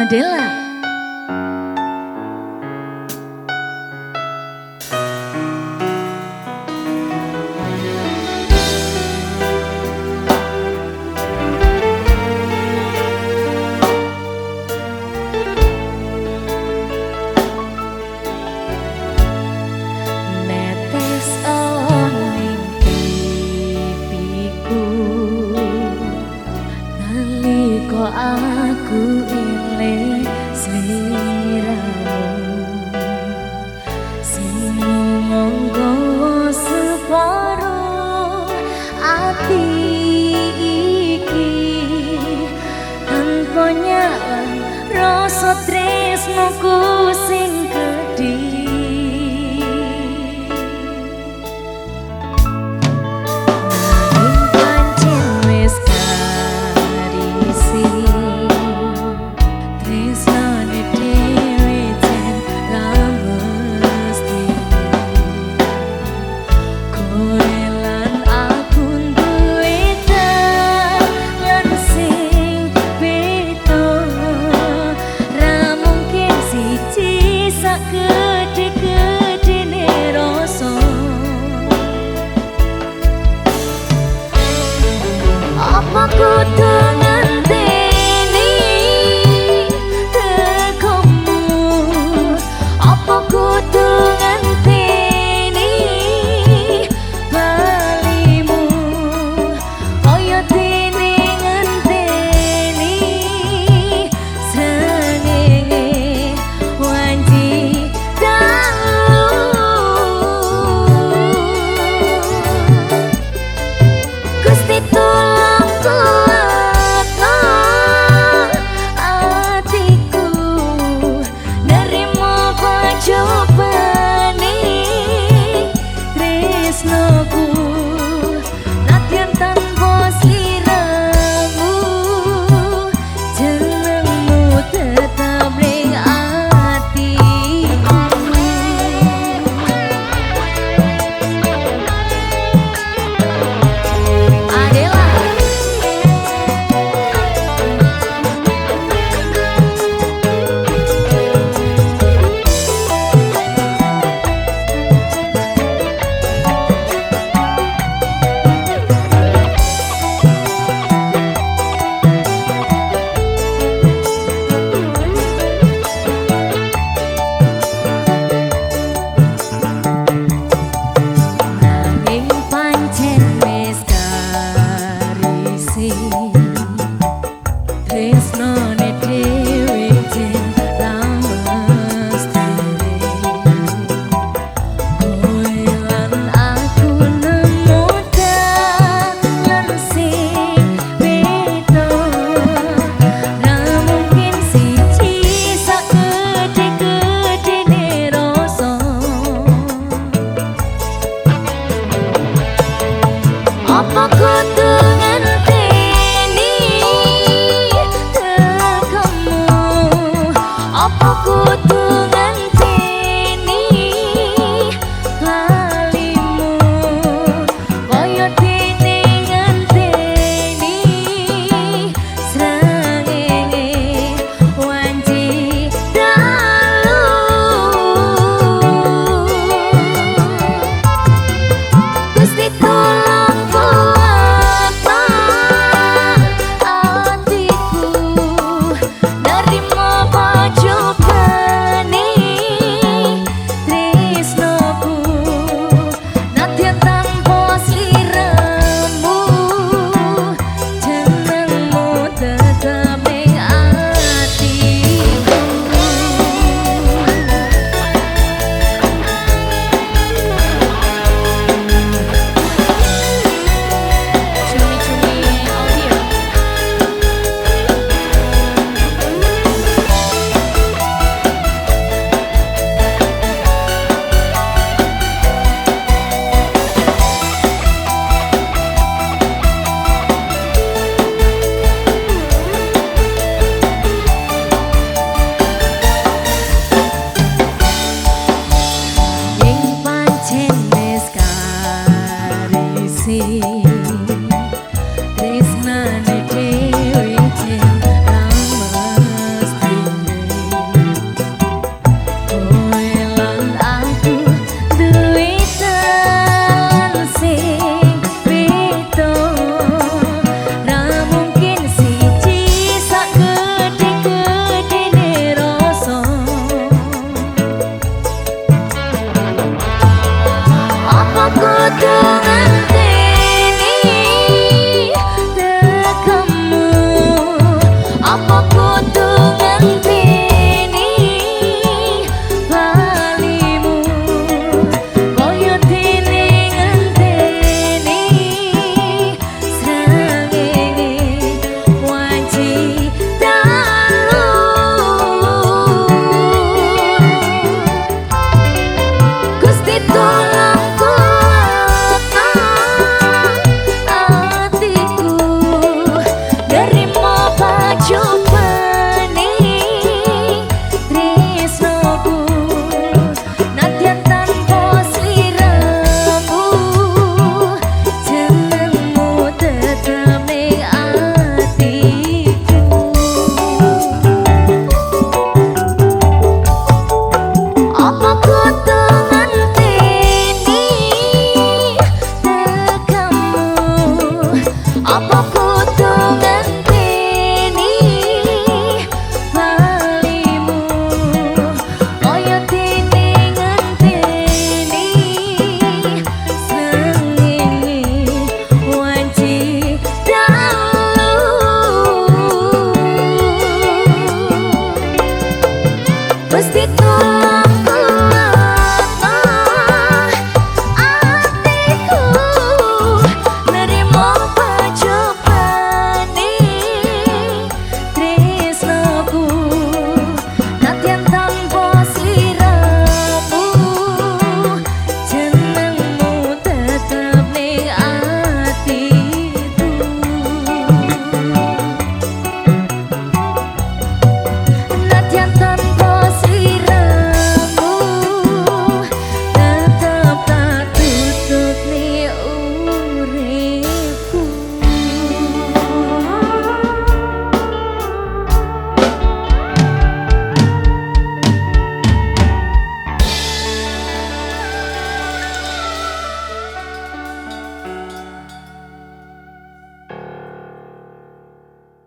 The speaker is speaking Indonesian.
Adela tresnoku sing आपको तो 我的